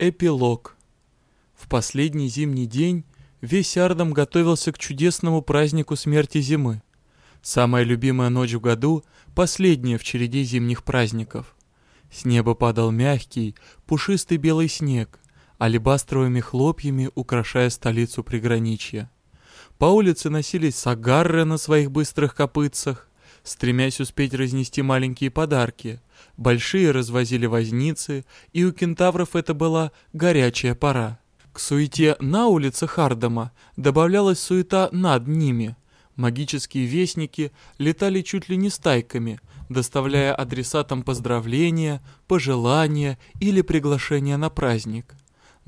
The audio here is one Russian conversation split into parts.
Эпилог. В последний зимний день весь Ардам готовился к чудесному празднику смерти зимы. Самая любимая ночь в году, последняя в череде зимних праздников. С неба падал мягкий, пушистый белый снег, алебастровыми хлопьями украшая столицу приграничья. По улице носились сагарры на своих быстрых копытцах, стремясь успеть разнести маленькие подарки. Большие развозили возницы, и у кентавров это была горячая пора. К суете на улицах Хардама добавлялась суета над ними. Магические вестники летали чуть ли не стайками, доставляя адресатам поздравления, пожелания или приглашения на праздник.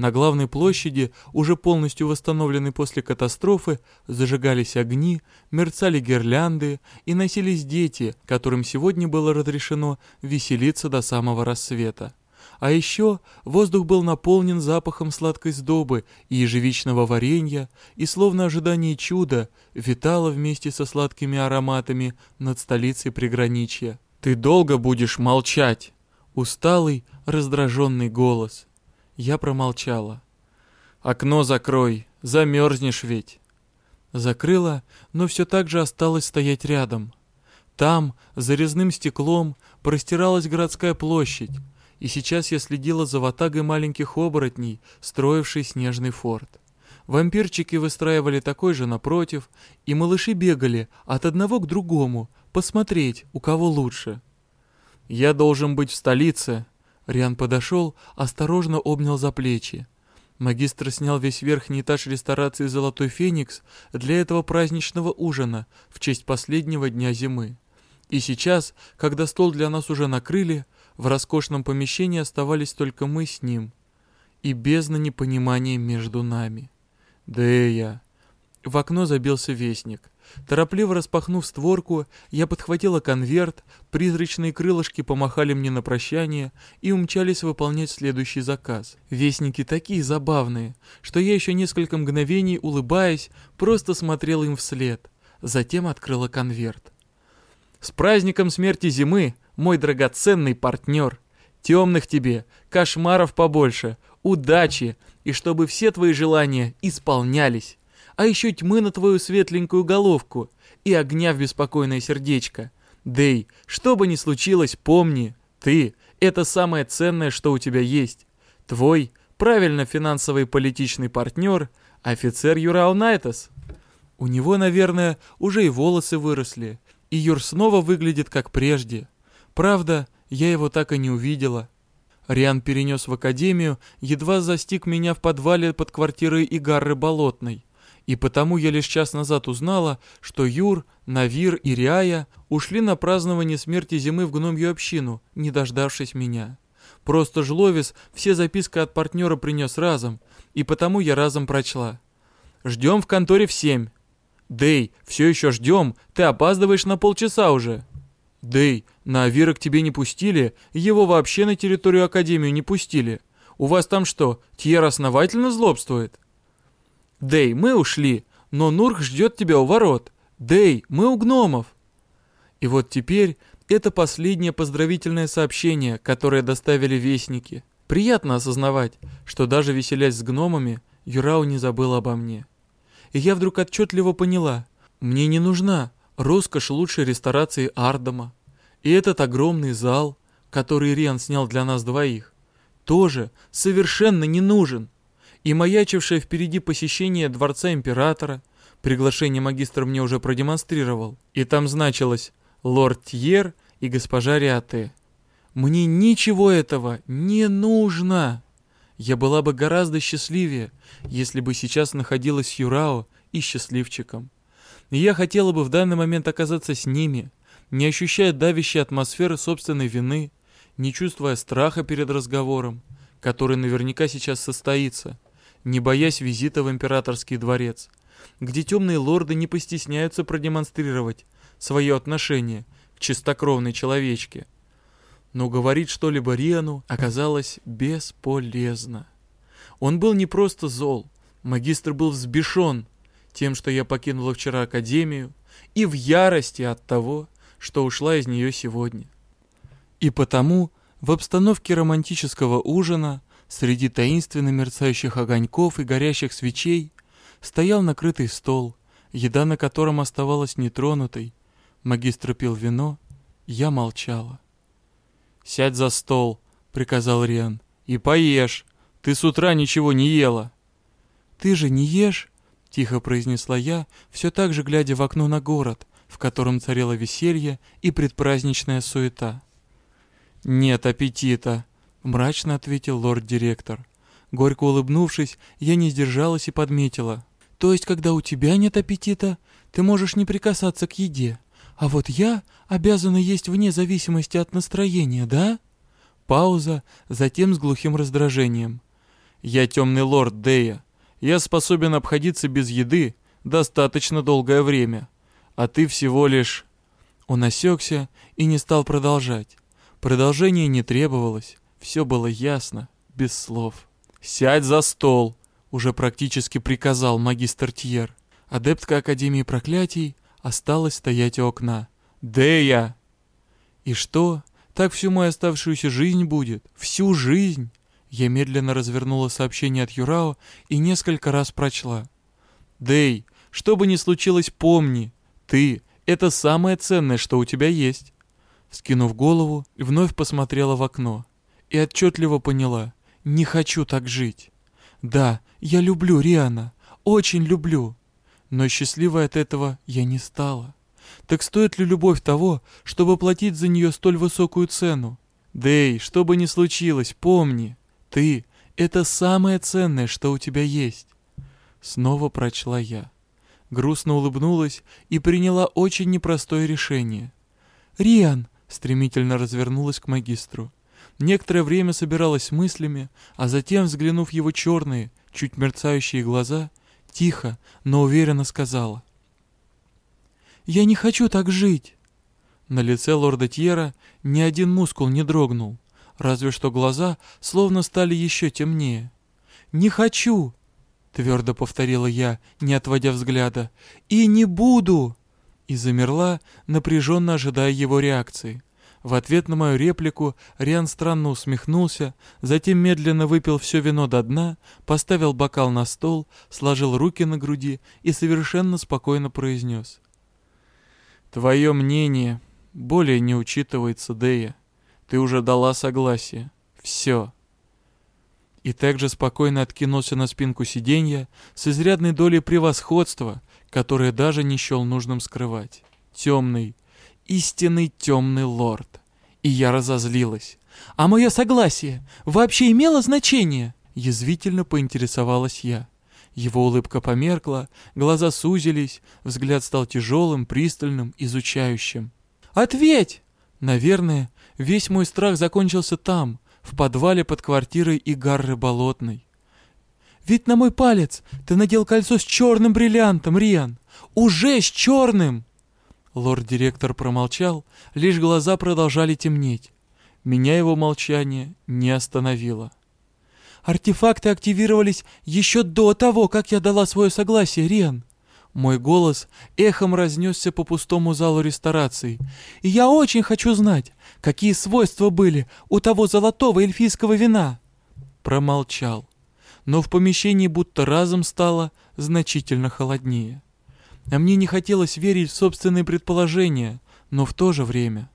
На главной площади, уже полностью восстановленной после катастрофы, зажигались огни, мерцали гирлянды и носились дети, которым сегодня было разрешено веселиться до самого рассвета. А еще воздух был наполнен запахом сладкой сдобы и ежевичного варенья, и словно ожидание чуда витало вместе со сладкими ароматами над столицей приграничья. «Ты долго будешь молчать!» Усталый, раздраженный голос. Я промолчала. «Окно закрой, замерзнешь ведь». Закрыла, но все так же осталось стоять рядом. Там, за резным стеклом, простиралась городская площадь, и сейчас я следила за ватагой маленьких оборотней, строившей снежный форт. Вампирчики выстраивали такой же напротив, и малыши бегали от одного к другому, посмотреть, у кого лучше. «Я должен быть в столице», Риан подошел, осторожно обнял за плечи. Магистр снял весь верхний этаж ресторации «Золотой Феникс» для этого праздничного ужина в честь последнего дня зимы. И сейчас, когда стол для нас уже накрыли, в роскошном помещении оставались только мы с ним. И бездна непонимания между нами. «Дэя!» В окно забился вестник. Торопливо распахнув створку, я подхватила конверт, призрачные крылышки помахали мне на прощание и умчались выполнять следующий заказ. Вестники такие забавные, что я еще несколько мгновений, улыбаясь, просто смотрела им вслед. Затем открыла конверт. «С праздником смерти зимы, мой драгоценный партнер! Темных тебе, кошмаров побольше, удачи, и чтобы все твои желания исполнялись!» А еще тьмы на твою светленькую головку и огня в беспокойное сердечко. Дэй, что бы ни случилось, помни, ты — это самое ценное, что у тебя есть. Твой, правильно финансовый политичный партнер, офицер Юрау Найтас. У него, наверное, уже и волосы выросли, и Юр снова выглядит как прежде. Правда, я его так и не увидела. Риан перенес в академию, едва застиг меня в подвале под квартирой Игарры Болотной. И потому я лишь час назад узнала, что Юр, Навир и Риая ушли на празднование смерти зимы в гномью общину, не дождавшись меня. Просто Жловис все записки от партнера принес разом, и потому я разом прочла. «Ждем в конторе в семь». «Дэй, все еще ждем, ты опаздываешь на полчаса уже». «Дэй, на Авира к тебе не пустили, его вообще на территорию Академию не пустили. У вас там что, Тьер основательно злобствует?» «Дэй, мы ушли, но Нурх ждет тебя у ворот. Дэй, мы у гномов». И вот теперь это последнее поздравительное сообщение, которое доставили вестники. Приятно осознавать, что даже веселясь с гномами, Юрау не забыл обо мне. И я вдруг отчетливо поняла, мне не нужна роскошь лучшей ресторации Ардама. И этот огромный зал, который Риан снял для нас двоих, тоже совершенно не нужен и маячившее впереди посещение дворца императора. Приглашение магистр мне уже продемонстрировал. И там значилось «Лорд Тьер и госпожа Риате». Мне ничего этого не нужно. Я была бы гораздо счастливее, если бы сейчас находилась с Юрао и счастливчиком. Я хотела бы в данный момент оказаться с ними, не ощущая давящей атмосферы собственной вины, не чувствуя страха перед разговором, который наверняка сейчас состоится не боясь визита в императорский дворец, где темные лорды не постесняются продемонстрировать свое отношение к чистокровной человечке. Но говорить что-либо Риану оказалось бесполезно. Он был не просто зол, магистр был взбешен тем, что я покинула вчера академию, и в ярости от того, что ушла из нее сегодня. И потому в обстановке романтического ужина Среди таинственно мерцающих огоньков и горящих свечей стоял накрытый стол, еда на котором оставалась нетронутой. Магистр пил вино, я молчала. «Сядь за стол», — приказал Риан, — «и поешь. Ты с утра ничего не ела». «Ты же не ешь?» — тихо произнесла я, все так же глядя в окно на город, в котором царило веселье и предпраздничная суета. «Нет аппетита», — мрачно ответил лорд-директор. Горько улыбнувшись, я не сдержалась и подметила. «То есть, когда у тебя нет аппетита, ты можешь не прикасаться к еде, а вот я обязана есть вне зависимости от настроения, да?» Пауза, затем с глухим раздражением. «Я темный лорд Дея. Я способен обходиться без еды достаточно долгое время. А ты всего лишь...» Он осекся и не стал продолжать. Продолжение не требовалось. Все было ясно, без слов. «Сядь за стол!» — уже практически приказал магистр Тьер. Адептка Академии Проклятий осталась стоять у окна. «Дея!» «И что? Так всю мою оставшуюся жизнь будет? Всю жизнь?» Я медленно развернула сообщение от Юрао и несколько раз прочла. «Дэй, что бы ни случилось, помни, ты — это самое ценное, что у тебя есть». Скинув голову, вновь посмотрела в окно и отчетливо поняла, не хочу так жить. Да, я люблю Риана, очень люблю, но счастливой от этого я не стала. Так стоит ли любовь того, чтобы платить за нее столь высокую цену? Дэй, что бы ни случилось, помни, ты — это самое ценное, что у тебя есть. Снова прочла я. Грустно улыбнулась и приняла очень непростое решение. «Риан!» — стремительно развернулась к магистру. Некоторое время собиралась мыслями, а затем, взглянув его черные, чуть мерцающие глаза, тихо, но уверенно сказала. «Я не хочу так жить!» На лице лорда Тьера ни один мускул не дрогнул, разве что глаза словно стали еще темнее. «Не хочу!» — твердо повторила я, не отводя взгляда. «И не буду!» И замерла, напряженно ожидая его реакции. В ответ на мою реплику Риан странно усмехнулся, затем медленно выпил все вино до дна, поставил бокал на стол, сложил руки на груди и совершенно спокойно произнес. «Твое мнение более не учитывается, Дея. Ты уже дала согласие. Все». И также спокойно откинулся на спинку сиденья с изрядной долей превосходства, которое даже не счел нужным скрывать. Темный, истинный темный лорд. И я разозлилась. «А мое согласие вообще имело значение?» Язвительно поинтересовалась я. Его улыбка померкла, глаза сузились, взгляд стал тяжелым, пристальным, изучающим. «Ответь!» Наверное, весь мой страх закончился там, в подвале под квартирой Игарры Болотной. «Ведь на мой палец ты надел кольцо с черным бриллиантом, Риан! Уже с черным!» Лорд-директор промолчал, лишь глаза продолжали темнеть. Меня его молчание не остановило. «Артефакты активировались еще до того, как я дала свое согласие, Риан!» Мой голос эхом разнесся по пустому залу ресторации. «И я очень хочу знать, какие свойства были у того золотого эльфийского вина!» Промолчал. Но в помещении будто разом стало значительно холоднее. А мне не хотелось верить в собственные предположения, но в то же время.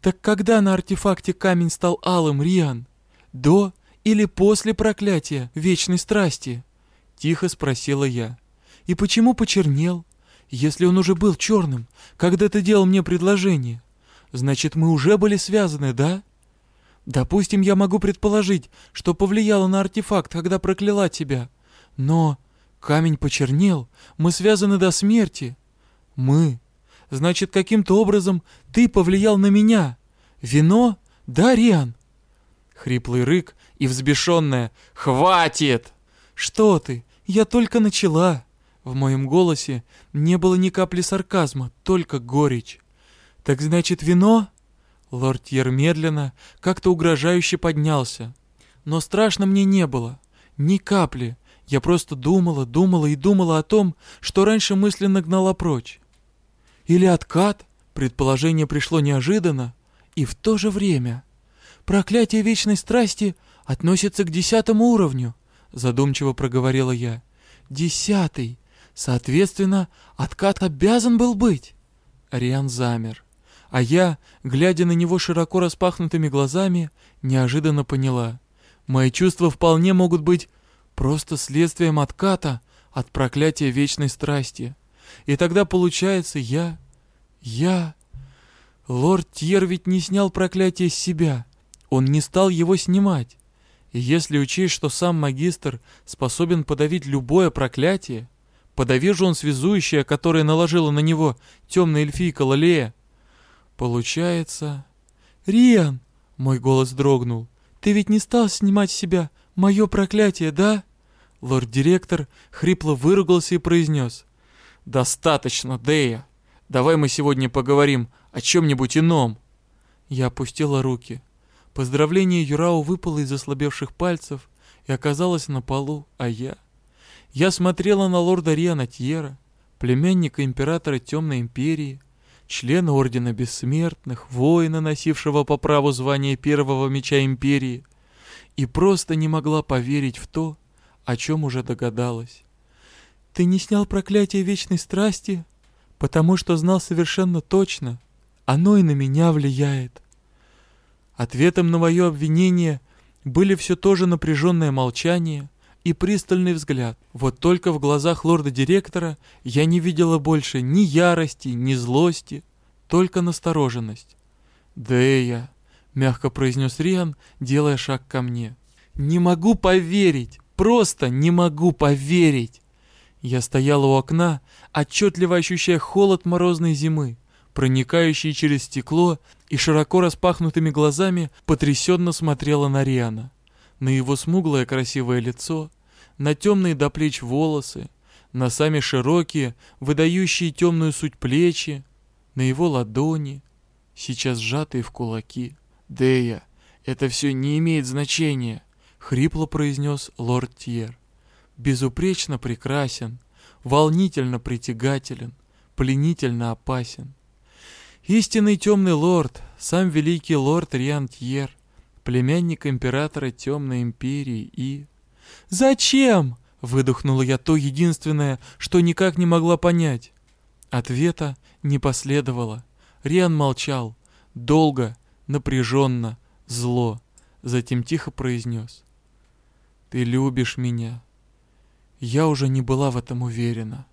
Так когда на артефакте камень стал алым, Риан? До или после проклятия вечной страсти? Тихо спросила я. И почему почернел? Если он уже был черным, когда ты делал мне предложение, значит, мы уже были связаны, да? Допустим, я могу предположить, что повлияло на артефакт, когда прокляла тебя. Но Камень почернел, мы связаны до смерти. Мы. Значит, каким-то образом ты повлиял на меня. Вино? Да, Риан? Хриплый рык и взбешенная «Хватит!» «Что ты? Я только начала!» В моем голосе не было ни капли сарказма, только горечь. «Так значит, вино?» Лорд Тьер медленно, как-то угрожающе поднялся. Но страшно мне не было. Ни капли. Я просто думала, думала и думала о том, что раньше мысленно гнала прочь. Или откат, предположение пришло неожиданно, и в то же время. Проклятие вечной страсти относится к десятому уровню», — задумчиво проговорила я. «Десятый. Соответственно, откат обязан был быть». Риан замер. А я, глядя на него широко распахнутыми глазами, неожиданно поняла. Мои чувства вполне могут быть просто следствием отката от проклятия вечной страсти. И тогда получается я... я... Лорд Тьер ведь не снял проклятие с себя. Он не стал его снимать. И если учесть, что сам магистр способен подавить любое проклятие, подави же он связующее, которое наложила на него темная эльфийка Лалея, получается... «Риан!» — мой голос дрогнул. «Ты ведь не стал снимать себя мое проклятие, да?» Лорд-директор хрипло выругался и произнес. «Достаточно, Дея. Давай мы сегодня поговорим о чем-нибудь ином». Я опустила руки. Поздравление Юрау выпало из ослабевших пальцев и оказалось на полу, а я... Я смотрела на лорда Риана Тьера, племянника императора Темной Империи, члена Ордена Бессмертных, воина, носившего по праву звание первого меча Империи, и просто не могла поверить в то, о чем уже догадалась. «Ты не снял проклятие вечной страсти, потому что знал совершенно точно, оно и на меня влияет. Ответом на мое обвинение были все то же напряженное молчание и пристальный взгляд. Вот только в глазах лорда-директора я не видела больше ни ярости, ни злости, только настороженность. «Дэя», — мягко произнес Риан, делая шаг ко мне. «Не могу поверить! Просто не могу поверить!» Я стояла у окна, отчетливо ощущая холод морозной зимы проникающей через стекло, и широко распахнутыми глазами потрясенно смотрела на Риана. На его смуглое красивое лицо, на темные до плеч волосы, на сами широкие, выдающие темную суть плечи, на его ладони, сейчас сжатые в кулаки. «Дея, это все не имеет значения», — хрипло произнес лорд Тьер. «Безупречно прекрасен, волнительно притягателен, пленительно опасен. Истинный темный лорд, сам великий лорд Риантьер, племянник императора Темной Империи и... «Зачем?» — выдохнула я то единственное, что никак не могла понять. Ответа не последовало. Риан молчал. Долго, напряженно, зло. Затем тихо произнес. «Ты любишь меня». Я уже не была в этом уверена.